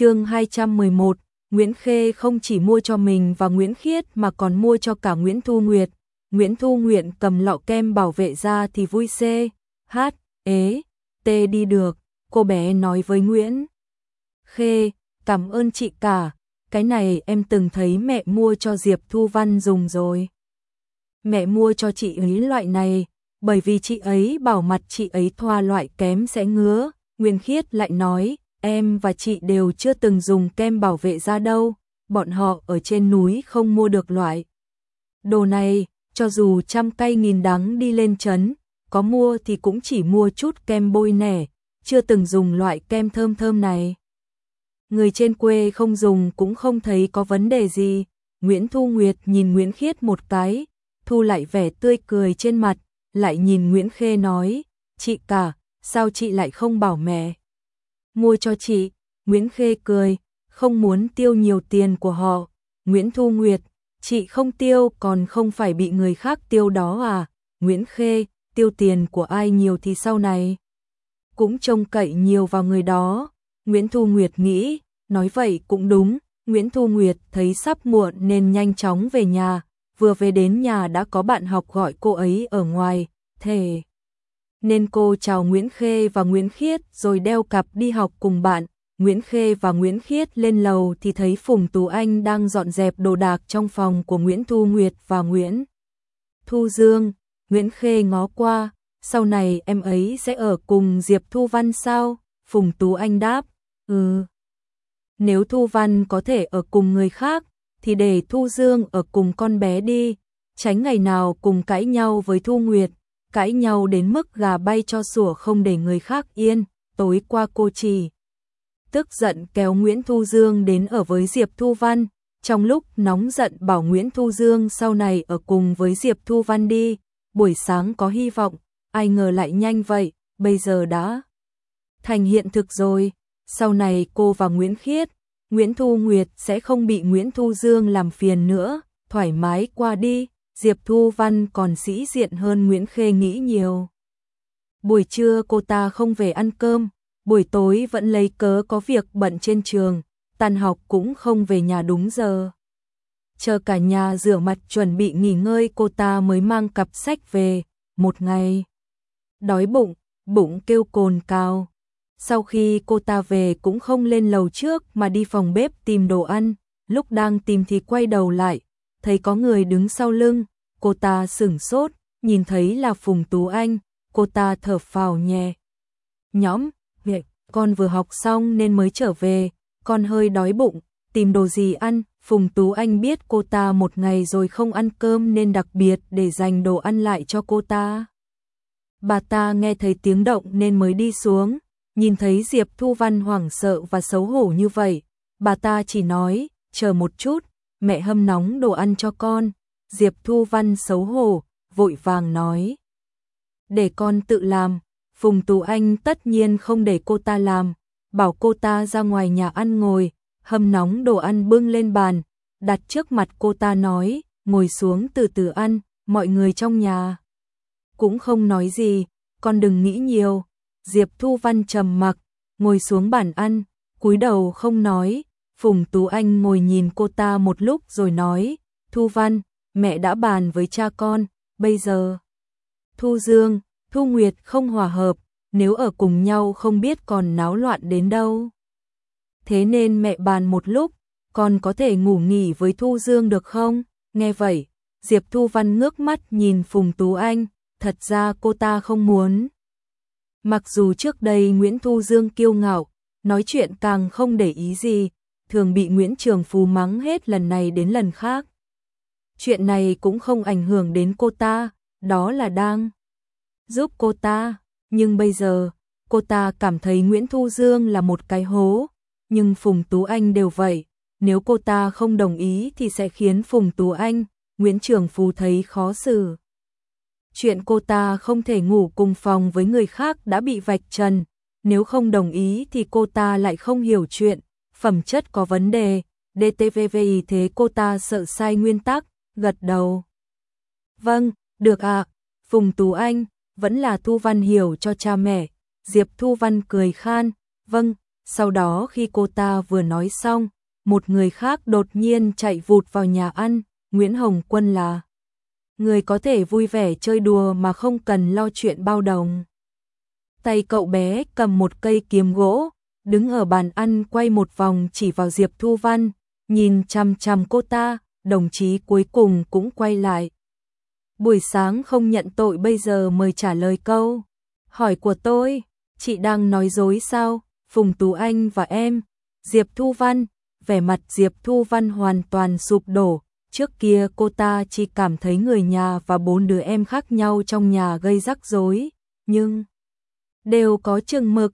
chương 211, Nguyễn Khê không chỉ mua cho mình và Nguyễn Khiết mà còn mua cho cả Nguyễn Thu Nguyệt. Nguyễn Thu Nguyệt cầm lọ kem bảo vệ ra thì vui xê, hát, ế, tê đi được, cô bé nói với Nguyễn. Khê, cảm ơn chị cả, cái này em từng thấy mẹ mua cho Diệp Thu Văn dùng rồi. Mẹ mua cho chị ấy loại này, bởi vì chị ấy bảo mặt chị ấy thoa loại kém sẽ ngứa, Nguyên Khiết lại nói, em và chị đều chưa từng dùng kem bảo vệ da đâu, bọn họ ở trên núi không mua được loại. Đồ này, cho dù trăm cây nghìn đắng đi lên chấn, có mua thì cũng chỉ mua chút kem bôi nẻ, chưa từng dùng loại kem thơm thơm này. Người trên quê không dùng cũng không thấy có vấn đề gì. Nguyễn Thu Nguyệt nhìn Nguyễn Khiết một cái, thu lại vẻ tươi cười trên mặt, lại nhìn Nguyễn Khê nói, chị cả, sao chị lại không bảo mẹ? Mua cho chị, Nguyễn Khê cười, không muốn tiêu nhiều tiền của họ. Nguyễn Thu Nguyệt, chị không tiêu còn không phải bị người khác tiêu đó à? Nguyễn Khê, tiêu tiền của ai nhiều thì sau này cũng trông cậy nhiều vào người đó. Nguyễn Thu Nguyệt nghĩ, nói vậy cũng đúng, Nguyễn Thu Nguyệt thấy sắp muộn nên nhanh chóng về nhà, vừa về đến nhà đã có bạn học gọi cô ấy ở ngoài, thề. Nên cô chào Nguyễn Khê và Nguyễn Khiết rồi đeo cặp đi học cùng bạn. Nguyễn Khê và Nguyễn Khiết lên lầu thì thấy Phùng Tú Anh đang dọn dẹp đồ đạc trong phòng của Nguyễn Thu Nguyệt và Nguyễn Thu Dương. Nguyễn Khê ngó qua, sau này em ấy sẽ ở cùng Diệp Thu Văn sao? Phùng Tú Anh đáp, ừ. Nếu Thu Văn có thể ở cùng người khác, thì để Thu Dương ở cùng con bé đi, tránh ngày nào cùng cãi nhau với Thu Nguyệt, cãi nhau đến mức gà bay cho sủa không để người khác yên, tối qua cô chỉ tức giận kéo Nguyễn Thu Dương đến ở với Diệp Thu Văn, trong lúc nóng giận bảo Nguyễn Thu Dương sau này ở cùng với Diệp Thu Văn đi, buổi sáng có hy vọng, ai ngờ lại nhanh vậy, bây giờ đã thành hiện thực rồi, sau này cô và Nguyễn Khiết, Nguyễn Thu Nguyệt sẽ không bị Nguyễn Thu Dương làm phiền nữa, thoải mái qua đi, Diệp Thu Văn còn sĩ diện hơn Nguyễn Khê nghĩ nhiều. Buổi trưa cô ta không về ăn cơm, buổi tối vẫn lấy cớ có việc bận trên trường, tan học cũng không về nhà đúng giờ. Chờ cả nhà rửa mặt chuẩn bị nghỉ ngơi cô ta mới mang cặp sách về, một ngày. Đói bụng, bụng kêu cồn cao. Sau khi cô ta về cũng không lên lầu trước mà đi phòng bếp tìm đồ ăn, lúc đang tìm thì quay đầu lại, thấy có người đứng sau lưng, cô ta sửng sốt, nhìn thấy là Phùng Tú Anh, cô ta thở phào nhẹ. nhóm việc, con vừa học xong nên mới trở về, con hơi đói bụng, tìm đồ gì ăn, Phùng Tú Anh biết cô ta một ngày rồi không ăn cơm nên đặc biệt để dành đồ ăn lại cho cô ta. Bà ta nghe thấy tiếng động nên mới đi xuống, nhìn thấy Diệp Thu Văn hoảng sợ và xấu hổ như vậy, bà ta chỉ nói, chờ một chút, mẹ hâm nóng đồ ăn cho con. Diệp Thu Văn xấu hổ, vội vàng nói. Để con tự làm, Phùng Tú Anh tất nhiên không để cô ta làm, bảo cô ta ra ngoài nhà ăn ngồi, hâm nóng đồ ăn bưng lên bàn, đặt trước mặt cô ta nói, ngồi xuống từ từ ăn, mọi người trong nhà. Cũng không nói gì, con đừng nghĩ nhiều. Diệp Thu Văn trầm mặc, ngồi xuống bàn ăn, cúi đầu không nói. Phùng Tú Anh ngồi nhìn cô ta một lúc rồi nói, Thu Văn, mẹ đã bàn với cha con, bây giờ. Thu Dương, Thu Nguyệt không hòa hợp, nếu ở cùng nhau không biết còn náo loạn đến đâu. Thế nên mẹ bàn một lúc, con có thể ngủ nghỉ với Thu Dương được không? Nghe vậy, Diệp Thu Văn ngước mắt nhìn Phùng Tú Anh, thật ra cô ta không muốn. Mặc dù trước đây Nguyễn Thu Dương kiêu ngạo, nói chuyện càng không để ý gì, thường bị Nguyễn Trường Phú mắng hết lần này đến lần khác. Chuyện này cũng không ảnh hưởng đến cô ta, đó là đang giúp cô ta, nhưng bây giờ, cô ta cảm thấy Nguyễn Thu Dương là một cái hố, nhưng Phùng Tú Anh đều vậy, nếu cô ta không đồng ý thì sẽ khiến Phùng Tú Anh, Nguyễn Trường Phú thấy khó xử. Chuyện cô ta không thể ngủ cùng phòng với người khác đã bị vạch trần, nếu không đồng ý thì cô ta lại không hiểu chuyện, phẩm chất có vấn đề, DTVVI thế cô ta sợ sai nguyên tắc, gật đầu. Vâng, được ạ, Phùng Tú Anh, vẫn là Thu Văn hiểu cho cha mẹ, Diệp Thu Văn cười khan, vâng, Sau đó khi cô ta vừa nói xong, một người khác đột nhiên chạy vụt vào nhà ăn, Nguyễn Hồng Quân là người có thể vui vẻ chơi đùa mà không cần lo chuyện bao đồng. Tay cậu bé cầm một cây kiếm gỗ, đứng ở bàn ăn quay một vòng chỉ vào Diệp Thu Văn, nhìn chằm chằm cô ta, đồng chí cuối cùng cũng quay lại. Buổi sáng không nhận tội bây giờ mời trả lời câu. Hỏi của tôi, chị đang nói dối sao? Phùng Tú Anh và em, Diệp Thu Văn, vẻ mặt Diệp Thu Văn hoàn toàn sụp đổ. Trước kia cô ta chỉ cảm thấy người nhà và bốn đứa em khác nhau trong nhà gây rắc rối, nhưng đều có chừng mực,